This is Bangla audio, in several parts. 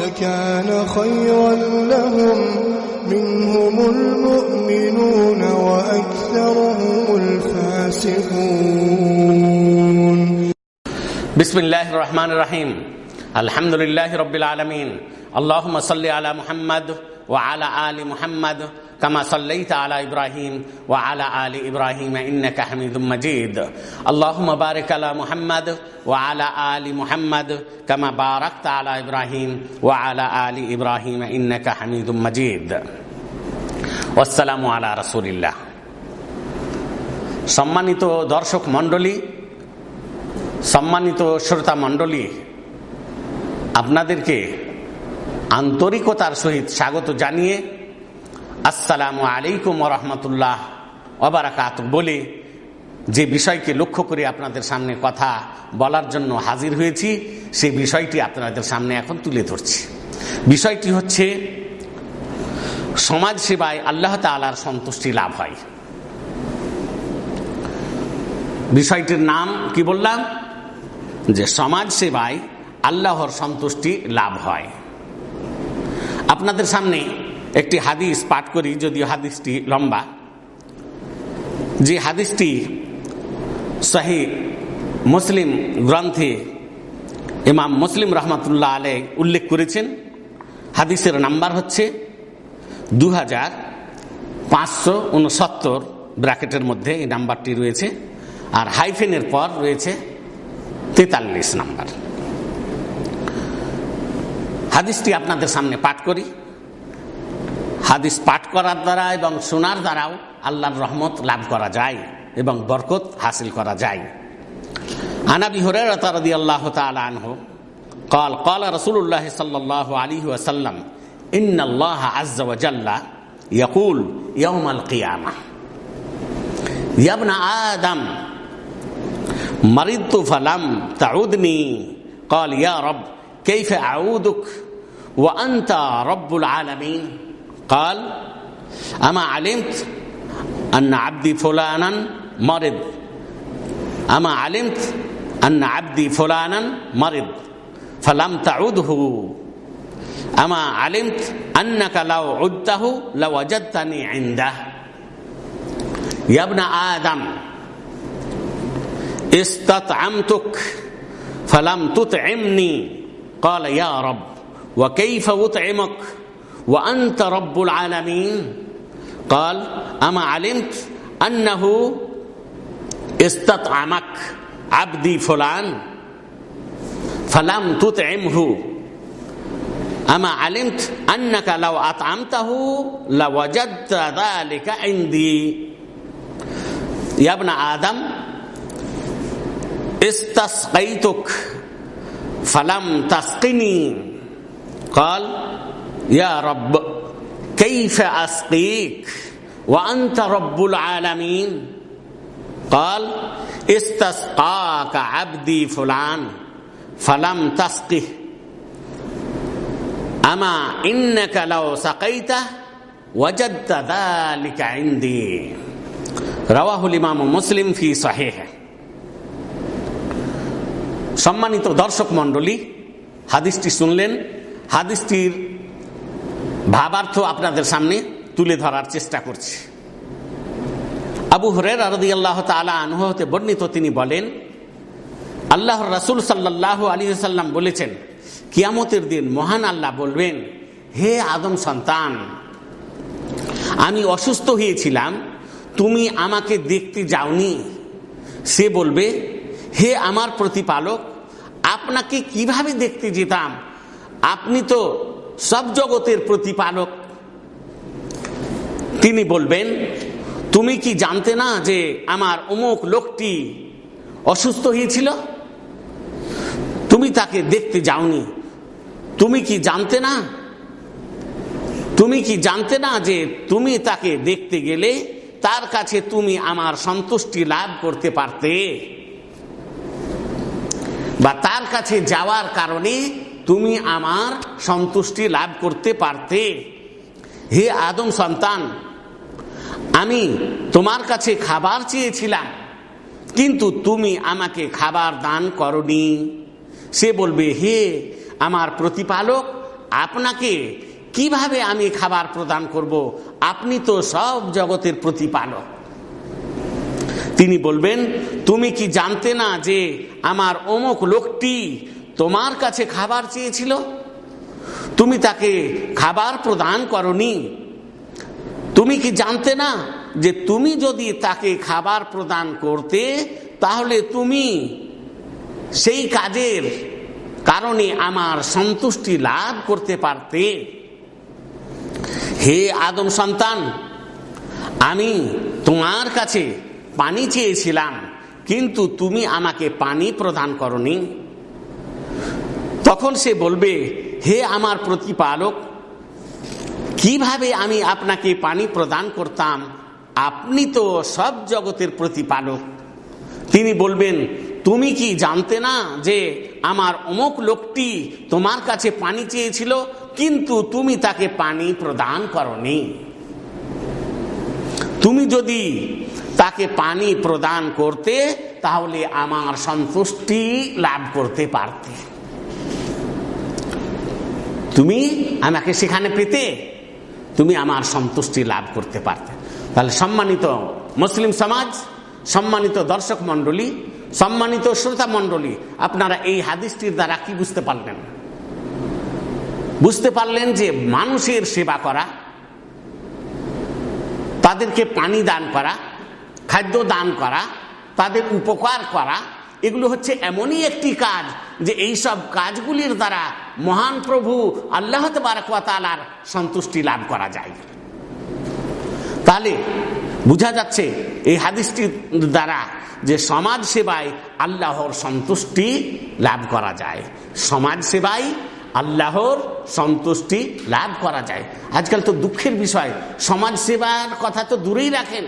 لكان خيرا لهم. منهم المؤمنون وأكثرهم الفاسقون. بسم الله الرحمن الرحيم. الحمد لله رب العالمين. اللهم صل على محمد وعلى آل محمد كما صليت على إبراهيم وعلى آل إبراهيم إنك حميد مجيد اللهم بارك على محمد وعلى آل محمد كما باركت على إبراهيم وعلى آل إبراهيم إنك حميد مجيد والسلام على رسول الله সম্মানিত দর্শক মণ্ডলী সম্মানিত শ্রোতা মণ্ডলী আপনাদেরকে আন্তরিকতার সহিত স্বাগত জানিয়ে আসসালামু আলাইকুম রহমতুল্লাহ অবারাকাত বলে, যে বিষয়কে লক্ষ্য করে আপনাদের সামনে কথা বলার জন্য হাজির হয়েছি, সেই বিষয়টি আপনাদের সামনে এখন তুলে ধরছি। বিষয়টি হচ্ছে, সমাজ সেবায় আল্লাহ তালার সন্তুষ্টি লাভ হয়। বিষয়টির নাম কি বললাম? যে সমাজ সেবায় আল্লাহর সন্তুষ্টি লাভ হয়। আপনাদের সামনে একটি হাদিস পাঠ করি, যদিও হাদিসটি লম্বা। যে হাদিসটি শাহী মুসলিম গ্রন্থে ইমাম মুসলিম রহমতুল্লাহ আলে উল্লেখ করেছেন, হাদিসের নাম্বার হচ্ছে দু হাজার পাঁচশো উনসত্তর ব্র্যাকেটের মধ্যে এই নাম্বারটি রয়েছে, আর হাইফেনের পর রয়েছে তেতাল্লিশ নাম্বার। হাদিসটি আপনাদের সামনে পাঠ করি। হাদিস পাঠ করার দ্বারা এবং শোনার দ্বারাও আল্লাহর রহমত লাভ করা যায় এবং বরকত হাসিল করা যায় আনাবি হরেরত রদি আল্লাহ আনহু قال قال رسول الله صلى الله عليه وسلم إن الله عز وجل يقول يوم القيامة يا ابن آدم مرضت فلم تعودني قال يا رب كيف أعودك وأنت رب العالمين قال أما علمت أن عبدي فلانا مرض؟ أما علمت أن عبدي فلانا مرض؟ فلم تعده. أما علمت أنك لو عدته لوجدتني عنده. يا ابن آدم استطعمتك فلم تطعمني. قال يا رب وكيف أطعمك؟ وأنت رب العالمين. قال أما علمت أنه استطعمك عبدي فلان فلم تطعمه. أما علمت أنك لو أطعمته لوجدت ذلك عندي. يا ابن آدم استسقيتك فلم تسقني. قال يا رب كيف أسقيك وأنت رب العالمين قال استسقاك عبدي فلان فلم تسقه أما إنك لو سقيته وجدت ذلك عندي رواه الإمام مسلم في صحيحه সম্মানিত দর্শক মন্ডলী হাদিসটি শুনলেন হাদিসটির ভাবার্থ আপনাদের সামনে তুলে ধরার চেষ্টা করছি। আবু হরের আরদি আল্লাহ তালা হতে বর্ণিত তিনি বলেন আল্লাহ রাসুল সাল্লাহ আলী সাল্লাম বলেছেন, কিয়ামতের দিন মহান আল্লাহ বলবেন, হে আদম সন্তান, আমি অসুস্থ হয়েছিলাম, তুমি আমাকে দেখতে যাওনি। সে বলবে, হে আমার প্রতিপালক, আপনাকে কীভাবে দেখতে যেতাম? আপনি তো সব জগতের প্রতিপালক। তিনি বলবেন, তুমি কি জানতে না যে আমার অমুক লোকটি অসুস্থ হয়েছিল? তুমি তাকে দেখতে যাওনি। তুমি কি জানতে না? তুমি কি জানতে না যে তুমি তাকে দেখতে গেলে তার কাছে তুমি আমার সন্তুষ্টি লাভ করতে পারতে? বা তার কাছে যাওয়ার কারণে তুমি আমার সন্তুষ্টি লাভ করতে পারতে। হে আদম সন্তান, আমি তোমার কাছে খাবার চেয়েছিলাম, কিন্তু তুমি আমাকে খাবার দান করনি। সে বলবে, হে আমার প্রতিপালক, আপনাকে কীভাবে আমি খাবার প্রদান করব? আপনি তো সব জগতের প্রতিপালক। তিনি বলবেন, তুমি কি জানতে না যে আমার অমুক লোকটি তোমার কাছে খাবার চেয়েছিল? তুমি তাকে খাবার প্রদান করনি। তুমি কি জানতে না যে তুমি যদি তাকে খাবার প্রদান করতে, তাহলে তুমি সেই কাজের কারণে আমার সন্তুষ্টি লাভ করতে পারতে। হে আদম সন্তান, আমি তোমার কাছে পানি চেয়েছিলাম, কিন্তু তুমি আমাকে পানি প্রদান করনি। তখন সে বলবে, হে আমার প্রতিপালক, কীভাবে আমি আপনাকে পানি প্রদান করতাম? আপনি তো সব জগতের প্রতিপালক। তিনি বলবেন, তুমি কি জানতে না যে আমার অমুক লোকটি তোমার কাছে পানি চেয়েছিল, কিন্তু তুমি তাকে পানি প্রদান করনি? তুমি যদি তাকে পানি প্রদান করতে, তাহলে আমার সন্তুষ্টি লাভ করতে পারতে। তুমি আমাকে সেখানে পেতে তুমি আমার সন্তুষ্টি লাভ করতে পারতে। তাহলে সম্মানিত মুসলিম সমাজ, সম্মানিত দর্শক মন্ডলী সম্মানিত শ্রোতা মন্ডলী আপনারা এই হাদিসটির দ্বারা কি বুঝতে পারলেন? বুঝতে পারলেন যে মানুষের সেবা করা, তাদেরকে পানি দান করা, খাদ্য দান করা, তাদের উপকার করা এগুলো হচ্ছে এমনই একটি কাজ যে এই সব কাজগুলির দ্বারা মহান প্রভু আল্লাহ তালার সন্তুষ্টি লাভ করা যায়। তাহলে বোঝা যাচ্ছে এই হাদিসটির দ্বারা যে সমাজ সেবায় আল্লাহর সন্তুষ্টি লাভ করা যায়। সমাজ সেবায় আল্লাহর সন্তুষ্টি লাভ করা যায়। আজকাল তো দুঃখের বিষয়, সমাজ সেবার কথা তো দূরেই রাখেন।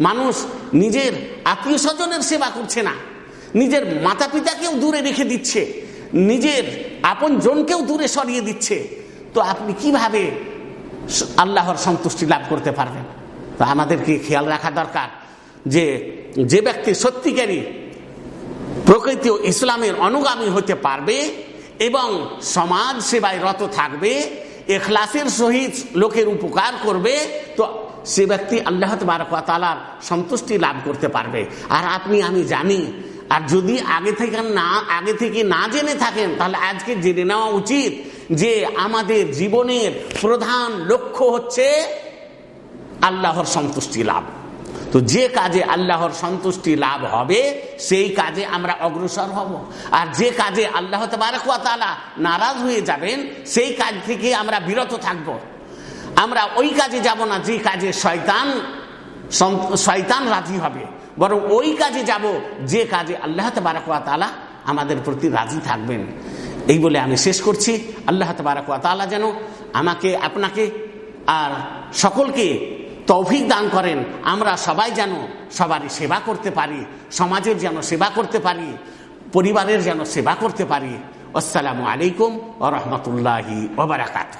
মানুষ নিজের আত্মীয় স্বজনের সেবা করছে না। নিজের মাতা পিতাকেও দূরে রেখে দিচ্ছে, নিজের আপন জনকেও দূরে সরিয়ে দিচ্ছে, তো আপনি কীভাবে আল্লাহর সন্তুষ্টি লাভ করতে পারবেন? তো আমাদেরকে খেয়াল রাখা দরকার যে যে ব্যক্তি সত্যিকারী প্রকৃত ইসলামের অনুগামী হতে পারবে এবং সমাজ সেবায় রত থাকবে, এখলাসের সহিত লোকের উপকার করবে, তো সে ব্যক্তি আল্লাহ তালার সন্তুষ্টি লাভ করতে পারবে। আর আপনি, আমি জানি আর যদি আগে থেকে না, আগে থেকে না জেনে থাকেন, তাহলে আজকে জেনে নেওয়া উচিত যে আমাদের জীবনের প্রধান লক্ষ্য হচ্ছে আল্লাহর সন্তুষ্টি লাভ। তো যে কাজে আল্লাহর সন্তুষ্টি লাভ হবে, সেই কাজে আমরা অগ্রসর হব। আর যে কাজে আল্লাহ তালা নারাজ হয়ে যাবেন, সেই কাজ থেকে আমরা বিরত থাকব। আমরা ওই কাজে যাব না যে কাজে শয়তান শয়তান রাজি হবে। বরং ওই কাজে যাব যে কাজে আল্লাহ তালা আমাদের প্রতি রাজি থাকবেন। এই বলে আমি শেষ করছি। আল্লাহ তালা যেন আমাকে, আপনাকে আর সকলকে তৌফিক দান করেন। আমরা সবাই যেন সবারই সেবা করতে পারি, সমাজের যেন সেবা করতে পারি, পরিবারের যেন সেবা করতে পারি। আসসালামু আলাইকুম ও রহমতুল্লাহি ওবরাকাতু